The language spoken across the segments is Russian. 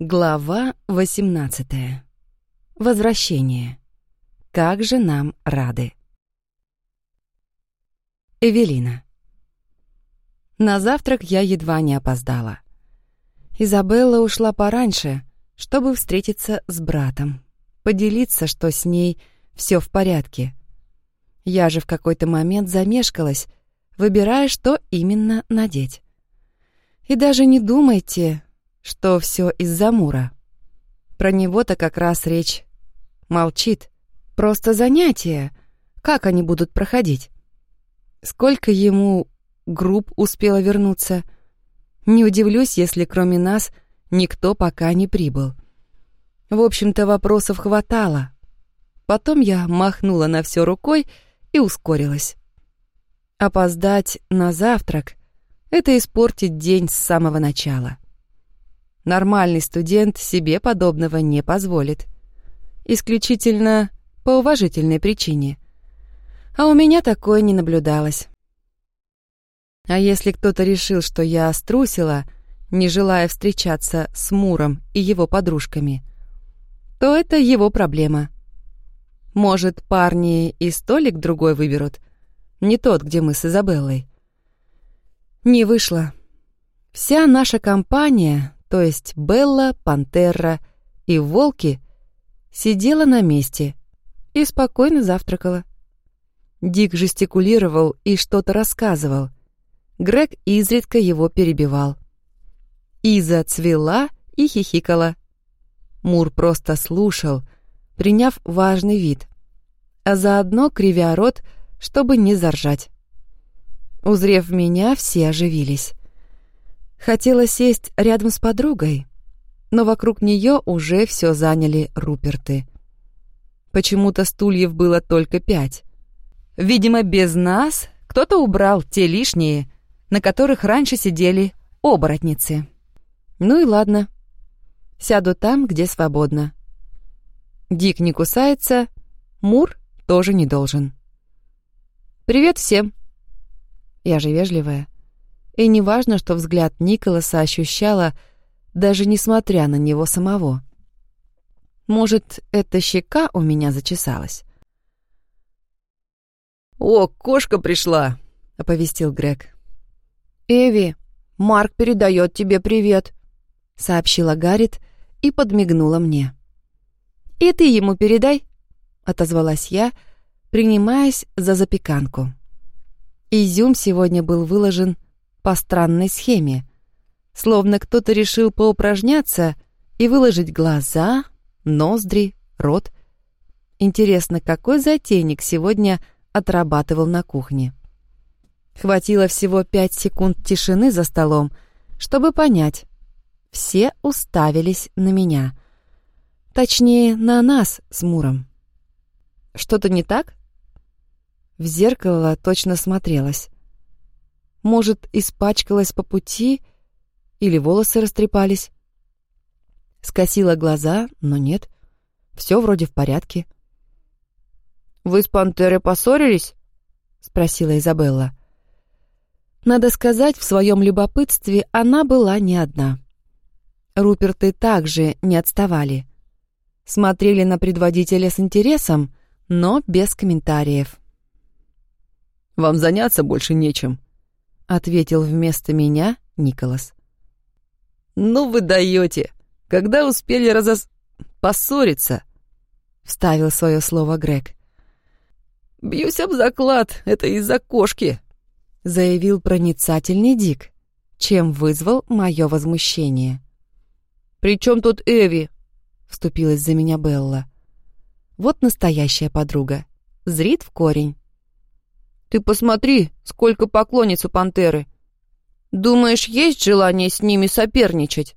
Глава 18. Возвращение. Как же нам рады. Эвелина. На завтрак я едва не опоздала. Изабелла ушла пораньше, чтобы встретиться с братом, поделиться, что с ней все в порядке. Я же в какой-то момент замешкалась, выбирая, что именно надеть. И даже не думайте, что все из-за Мура. Про него-то как раз речь молчит. Просто занятия. Как они будут проходить? Сколько ему групп успело вернуться? Не удивлюсь, если кроме нас никто пока не прибыл. В общем-то, вопросов хватало. Потом я махнула на все рукой и ускорилась. Опоздать на завтрак — это испортить день с самого начала. Нормальный студент себе подобного не позволит. Исключительно по уважительной причине. А у меня такое не наблюдалось. А если кто-то решил, что я струсила, не желая встречаться с Муром и его подружками, то это его проблема. Может, парни и столик другой выберут, не тот, где мы с Изабеллой. Не вышло. Вся наша компания то есть Белла, Пантера и Волки, сидела на месте и спокойно завтракала. Дик жестикулировал и что-то рассказывал. Грег изредка его перебивал. Иза цвела и хихикала. Мур просто слушал, приняв важный вид, а заодно кривя рот, чтобы не заржать. Узрев меня, все оживились. Хотела сесть рядом с подругой, но вокруг нее уже все заняли Руперты. Почему-то стульев было только пять. Видимо, без нас кто-то убрал те лишние, на которых раньше сидели оборотницы. Ну и ладно. Сяду там, где свободно. Дик не кусается, Мур тоже не должен. «Привет всем!» Я же вежливая. И неважно, что взгляд Николаса ощущала, даже несмотря на него самого. Может, эта щека у меня зачесалась? «О, кошка пришла!» — оповестил Грег. «Эви, Марк передает тебе привет», — сообщила Гаррит и подмигнула мне. «И ты ему передай», — отозвалась я, принимаясь за запеканку. Изюм сегодня был выложен по странной схеме. Словно кто-то решил поупражняться и выложить глаза, ноздри, рот. Интересно, какой затейник сегодня отрабатывал на кухне? Хватило всего пять секунд тишины за столом, чтобы понять. Все уставились на меня. Точнее, на нас с Муром. Что-то не так? В зеркало точно смотрелась. Может, испачкалась по пути или волосы растрепались. Скосила глаза, но нет. Все вроде в порядке. «Вы с пантерой поссорились?» — спросила Изабелла. Надо сказать, в своем любопытстве она была не одна. Руперты также не отставали. Смотрели на предводителя с интересом, но без комментариев. «Вам заняться больше нечем», ответил вместо меня Николас. «Ну вы даете! Когда успели разос... поссориться?» Вставил свое слово Грег. «Бьюсь об заклад, это из-за кошки», заявил проницательный Дик, чем вызвал мое возмущение. «При чем тут Эви?» вступилась за меня Белла. Вот настоящая подруга. Зрит в корень. Ты посмотри, сколько поклонниц у пантеры. Думаешь, есть желание с ними соперничать?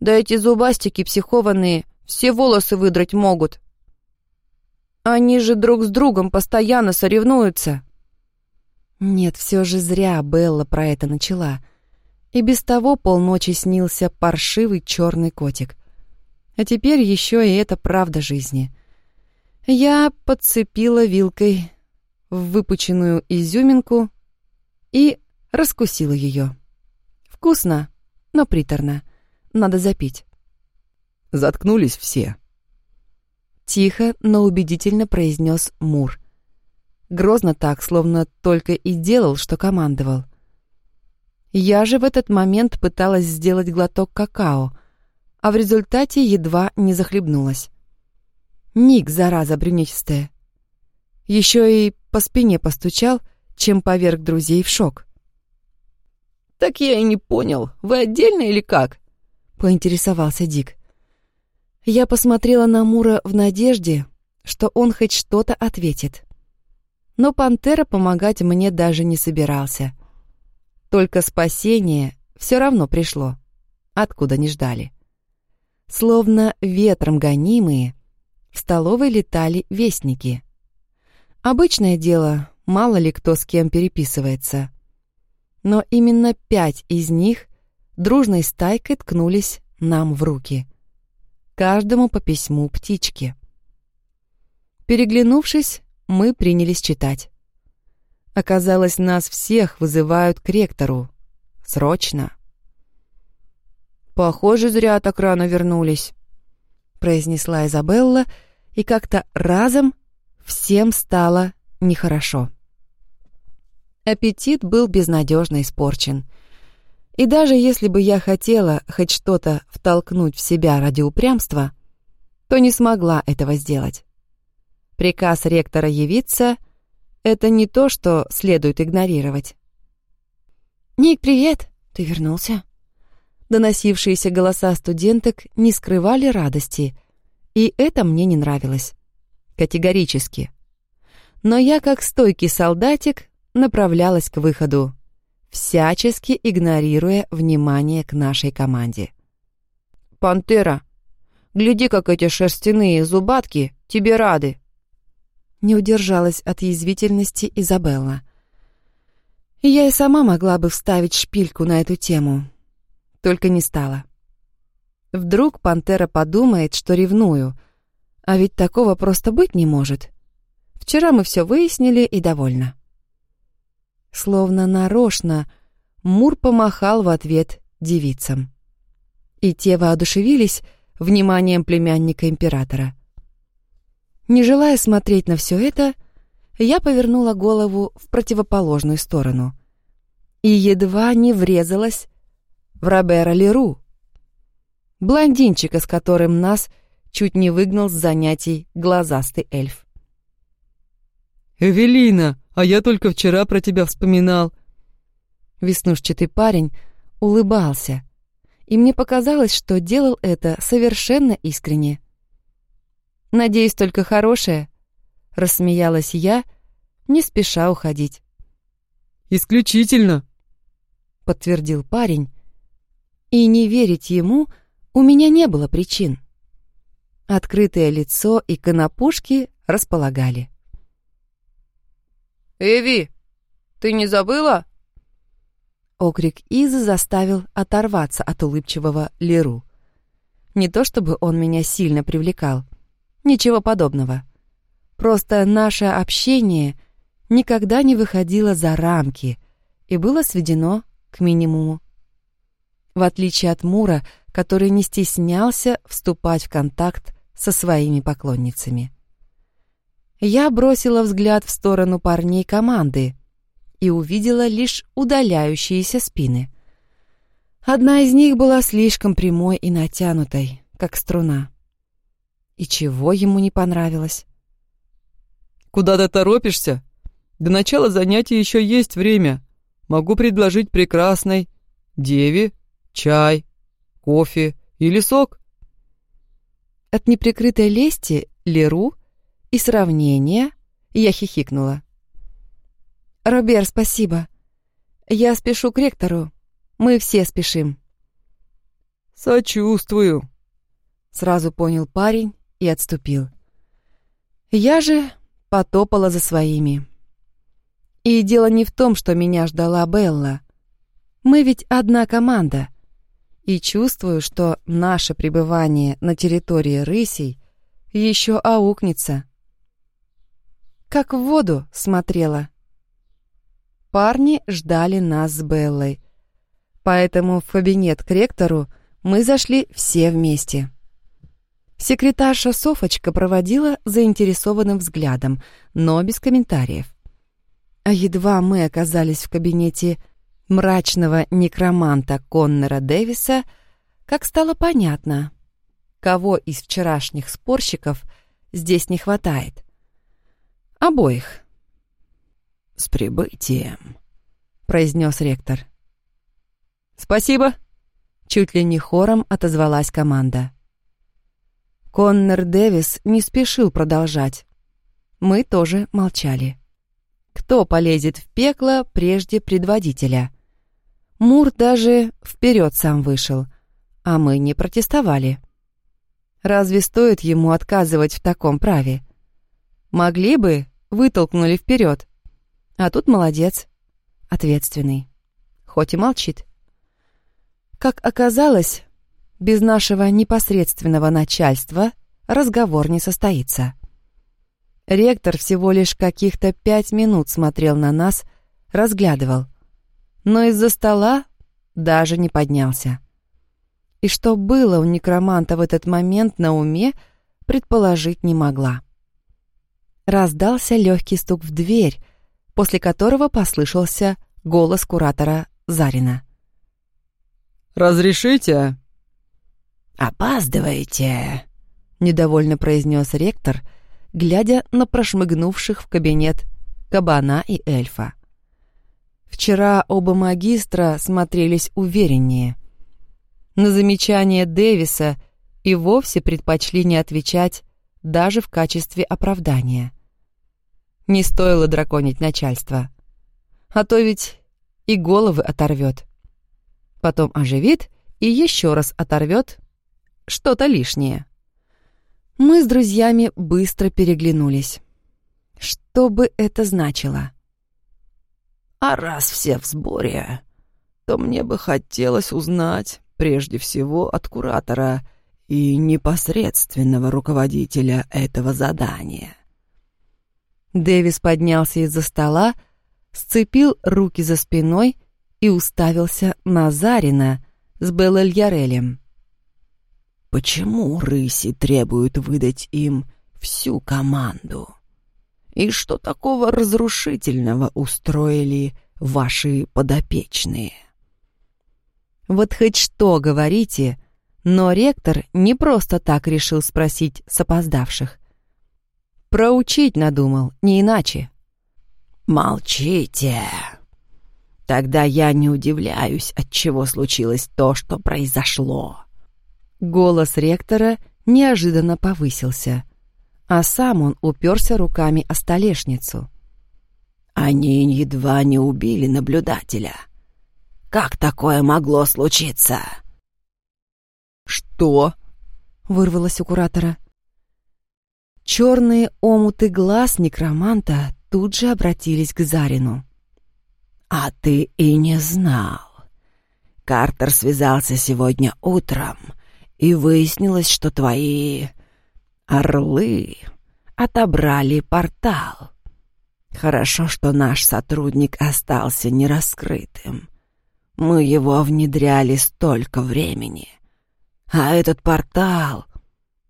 Да эти зубастики психованные все волосы выдрать могут. Они же друг с другом постоянно соревнуются. Нет, все же зря Белла про это начала. И без того полночи снился паршивый черный котик. А теперь еще и это правда жизни. Я подцепила вилкой в выпученную изюминку и раскусила ее. Вкусно, но приторно. Надо запить. заткнулись все. Тихо, но убедительно произнес Мур. Грозно так, словно только и делал, что командовал. Я же в этот момент пыталась сделать глоток какао, а в результате едва не захлебнулась. Ник, зараза брюнечистая. Еще и по спине постучал, чем поверг друзей в шок. «Так я и не понял, вы отдельно или как?» — поинтересовался Дик. Я посмотрела на Мура в надежде, что он хоть что-то ответит. Но пантера помогать мне даже не собирался. Только спасение все равно пришло, откуда не ждали. Словно ветром гонимые, в столовой летали вестники. Обычное дело, мало ли кто с кем переписывается. Но именно пять из них дружной стайкой ткнулись нам в руки. Каждому по письму птички. Переглянувшись, мы принялись читать. Оказалось, нас всех вызывают к ректору. Срочно. «Похоже, зря так рано вернулись», — произнесла Изабелла, и как-то разом всем стало нехорошо. Аппетит был безнадежно испорчен. И даже если бы я хотела хоть что-то втолкнуть в себя ради упрямства, то не смогла этого сделать. Приказ ректора явиться — это не то, что следует игнорировать. «Ник, привет! Ты вернулся?» Доносившиеся голоса студенток не скрывали радости, и это мне не нравилось. Категорически. Но я, как стойкий солдатик, направлялась к выходу, всячески игнорируя внимание к нашей команде. «Пантера, гляди, как эти шерстяные зубатки тебе рады!» Не удержалась от язвительности Изабелла. Я и сама могла бы вставить шпильку на эту тему, только не стала. Вдруг пантера подумает, что ревную, а ведь такого просто быть не может. Вчера мы все выяснили и довольно. Словно нарочно Мур помахал в ответ девицам. И те воодушевились вниманием племянника императора. Не желая смотреть на все это, я повернула голову в противоположную сторону и едва не врезалась в Робера Леру, блондинчика, с которым нас чуть не выгнал с занятий глазастый эльф. «Эвелина, а я только вчера про тебя вспоминал». Веснушчатый парень улыбался, и мне показалось, что делал это совершенно искренне. «Надеюсь, только хорошее», — рассмеялась я, не спеша уходить. «Исключительно», — подтвердил парень, и не верить ему у меня не было причин. Открытое лицо и конопушки располагали. «Эви, ты не забыла?» Окрик Изы заставил оторваться от улыбчивого Леру. Не то чтобы он меня сильно привлекал. Ничего подобного. Просто наше общение никогда не выходило за рамки и было сведено к минимуму в отличие от Мура, который не стеснялся вступать в контакт со своими поклонницами. Я бросила взгляд в сторону парней команды и увидела лишь удаляющиеся спины. Одна из них была слишком прямой и натянутой, как струна. И чего ему не понравилось? «Куда ты торопишься? До начала занятия еще есть время. Могу предложить прекрасной деве Чай, кофе или сок? От неприкрытой лести Леру и сравнения я хихикнула. «Робер, спасибо. Я спешу к ректору. Мы все спешим». «Сочувствую», — сразу понял парень и отступил. Я же потопала за своими. И дело не в том, что меня ждала Белла. Мы ведь одна команда и чувствую, что наше пребывание на территории рысей еще аукнется. Как в воду смотрела. Парни ждали нас с Беллой, поэтому в кабинет к ректору мы зашли все вместе. Секретарша Софочка проводила заинтересованным взглядом, но без комментариев. А едва мы оказались в кабинете мрачного некроманта Коннора Дэвиса, как стало понятно, кого из вчерашних спорщиков здесь не хватает. Обоих. «С прибытием», — произнес ректор. «Спасибо», — чуть ли не хором отозвалась команда. Коннор Дэвис не спешил продолжать. Мы тоже молчали. Кто полезет в пекло прежде предводителя? Мур даже вперед сам вышел, а мы не протестовали. Разве стоит ему отказывать в таком праве? Могли бы, вытолкнули вперед. А тут молодец, ответственный, хоть и молчит. Как оказалось, без нашего непосредственного начальства разговор не состоится. Ректор всего лишь каких-то пять минут смотрел на нас, разглядывал, но из-за стола даже не поднялся. И что было у некроманта в этот момент на уме, предположить не могла. Раздался легкий стук в дверь, после которого послышался голос куратора Зарина. «Разрешите?» «Опаздываете», — недовольно произнес ректор, глядя на прошмыгнувших в кабинет кабана и эльфа. Вчера оба магистра смотрелись увереннее. На замечание Дэвиса и вовсе предпочли не отвечать даже в качестве оправдания. Не стоило драконить начальство. А то ведь и головы оторвет. Потом оживит и еще раз оторвет что-то лишнее. Мы с друзьями быстро переглянулись. Что бы это значило? «А раз все в сборе, то мне бы хотелось узнать прежде всего от куратора и непосредственного руководителя этого задания». Дэвис поднялся из-за стола, сцепил руки за спиной и уставился на Зарина с Белль-Ярелем. Почему рыси требуют выдать им всю команду? И что такого разрушительного устроили ваши подопечные? Вот хоть что говорите, но ректор не просто так решил спросить с опоздавших. Проучить надумал, не иначе. «Молчите!» Тогда я не удивляюсь, от чего случилось то, что произошло. Голос ректора неожиданно повысился, а сам он уперся руками о столешницу. «Они едва не убили наблюдателя. Как такое могло случиться?» «Что?» — вырвалось у куратора. Черные омуты глаз некроманта тут же обратились к Зарину. «А ты и не знал. Картер связался сегодня утром и выяснилось, что твои орлы отобрали портал. Хорошо, что наш сотрудник остался нераскрытым. Мы его внедряли столько времени. А этот портал...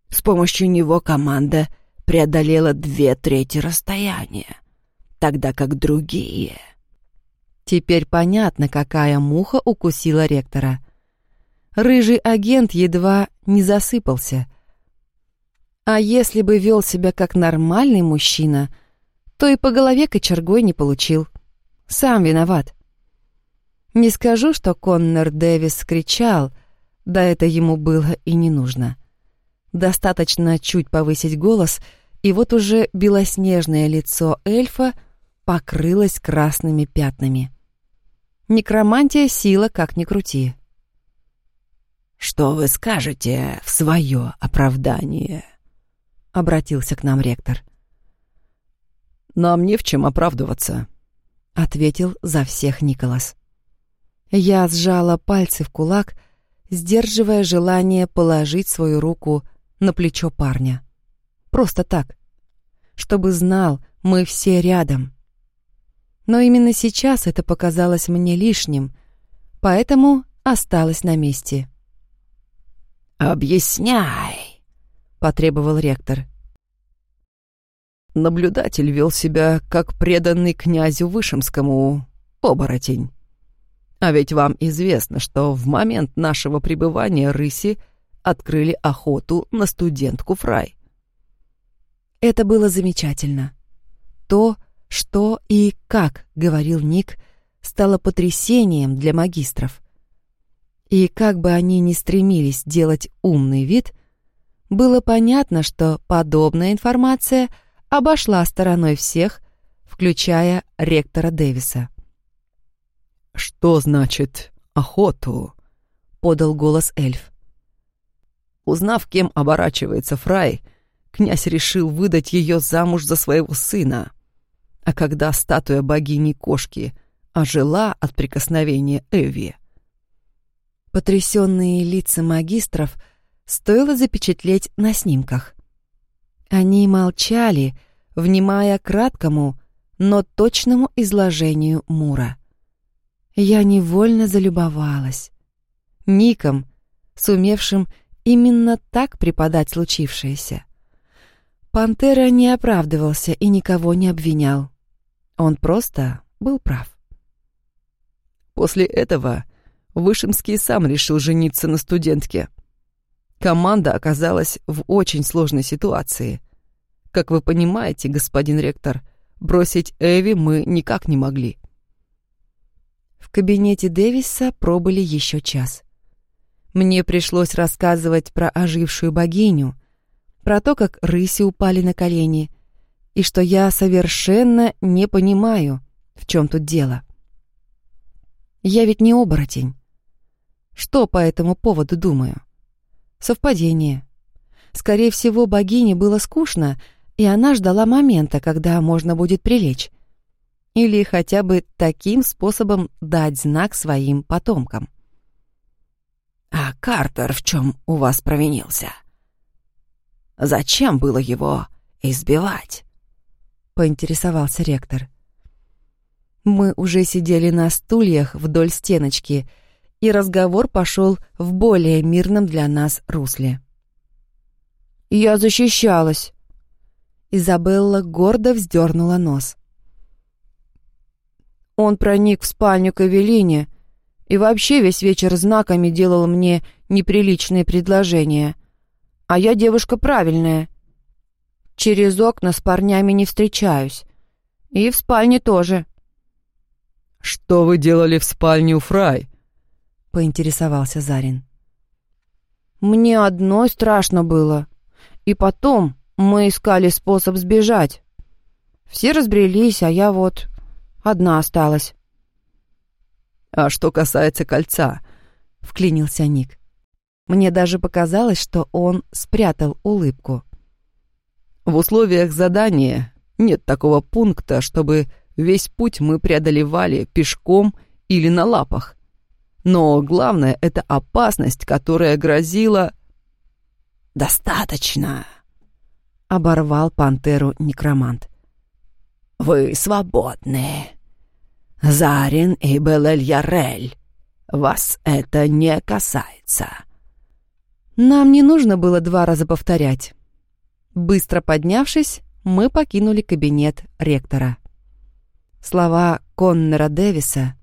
С помощью него команда преодолела две трети расстояния, тогда как другие... Теперь понятно, какая муха укусила ректора — рыжий агент едва не засыпался. А если бы вел себя как нормальный мужчина, то и по голове кочергой не получил. Сам виноват. Не скажу, что Коннор Дэвис кричал, да это ему было и не нужно. Достаточно чуть повысить голос, и вот уже белоснежное лицо эльфа покрылось красными пятнами. Некромантия сила как ни крути. «Что вы скажете в свое оправдание?» — обратился к нам ректор. «Нам не в чем оправдываться», — ответил за всех Николас. Я сжала пальцы в кулак, сдерживая желание положить свою руку на плечо парня. Просто так, чтобы знал, мы все рядом. Но именно сейчас это показалось мне лишним, поэтому осталось на месте. «Объясняй!» — потребовал ректор. Наблюдатель вел себя как преданный князю Вышемскому оборотень. А ведь вам известно, что в момент нашего пребывания рыси открыли охоту на студентку Фрай. Это было замечательно. То, что и как говорил Ник, стало потрясением для магистров. И как бы они ни стремились делать умный вид, было понятно, что подобная информация обошла стороной всех, включая ректора Дэвиса. «Что значит охоту?» — подал голос эльф. Узнав, кем оборачивается Фрай, князь решил выдать ее замуж за своего сына. А когда статуя богини-кошки ожила от прикосновения Эви, Потрясенные лица магистров стоило запечатлеть на снимках. Они молчали, внимая краткому, но точному изложению Мура. Я невольно залюбовалась. Ником, сумевшим именно так преподать случившееся. Пантера не оправдывался и никого не обвинял. Он просто был прав. После этого Вышинский сам решил жениться на студентке. Команда оказалась в очень сложной ситуации. Как вы понимаете, господин ректор, бросить Эви мы никак не могли. В кабинете Дэвиса пробыли еще час. Мне пришлось рассказывать про ожившую богиню, про то, как рыси упали на колени, и что я совершенно не понимаю, в чем тут дело. Я ведь не оборотень. Что по этому поводу думаю? Совпадение. Скорее всего, богине было скучно, и она ждала момента, когда можно будет прилечь. Или хотя бы таким способом дать знак своим потомкам. «А Картер в чем у вас провинился? Зачем было его избивать?» — поинтересовался ректор. Мы уже сидели на стульях вдоль стеночки — и разговор пошел в более мирном для нас русле. «Я защищалась!» Изабелла гордо вздернула нос. Он проник в спальню к Эвелине и вообще весь вечер знаками делал мне неприличные предложения. А я девушка правильная. Через окна с парнями не встречаюсь. И в спальне тоже. «Что вы делали в спальне у Фрай?» — поинтересовался Зарин. «Мне одной страшно было. И потом мы искали способ сбежать. Все разбрелись, а я вот одна осталась». «А что касается кольца?» — вклинился Ник. Мне даже показалось, что он спрятал улыбку. «В условиях задания нет такого пункта, чтобы весь путь мы преодолевали пешком или на лапах. Но главное — это опасность, которая грозила... «Достаточно!» — оборвал пантеру некромант. «Вы свободны. Зарин и Белэль-Ярель. Вас это не касается». Нам не нужно было два раза повторять. Быстро поднявшись, мы покинули кабинет ректора. Слова Коннора Дэвиса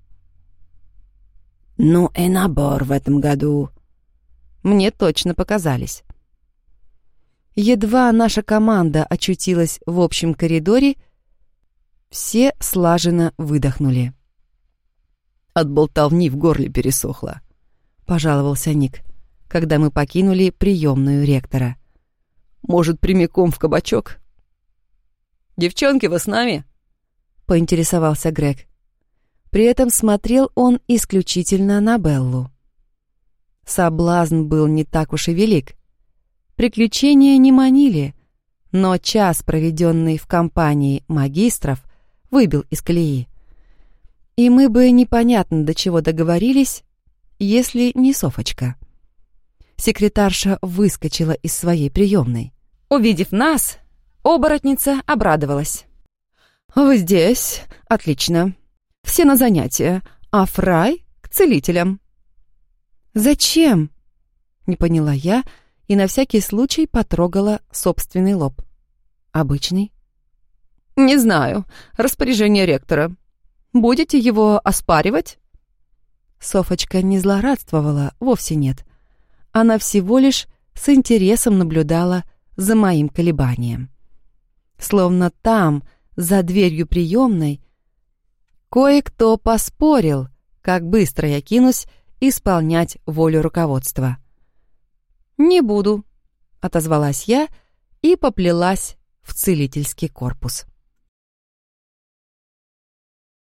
ну и набор в этом году. Мне точно показались. Едва наша команда очутилась в общем коридоре, все слаженно выдохнули. От болтовни в горле пересохло, пожаловался Ник, когда мы покинули приемную ректора. Может, прямиком в кабачок? Девчонки, вы с нами? поинтересовался Грег. При этом смотрел он исключительно на Беллу. Соблазн был не так уж и велик. Приключения не манили, но час, проведенный в компании магистров, выбил из колеи. И мы бы непонятно до чего договорились, если не Софочка. Секретарша выскочила из своей приемной. Увидев нас, оборотница обрадовалась. «Вы здесь? Отлично. Все на занятия, а Фрай — к целителям». «Зачем?» — не поняла я и на всякий случай потрогала собственный лоб. Обычный? «Не знаю. Распоряжение ректора. Будете его оспаривать?» Софочка не злорадствовала, вовсе нет. Она всего лишь с интересом наблюдала за моим колебанием. Словно там, за дверью приемной, кое-кто поспорил, как быстро я кинусь исполнять волю руководства. «Не буду», — отозвалась я и поплелась в целительский корпус.